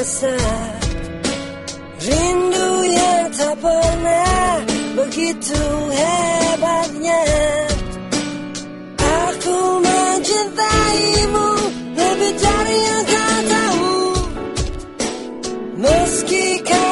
terasa Rindu yang tak pernah begitu hebatnya. Aku mencintaimu lebih dari yang kau tahu. Meski kau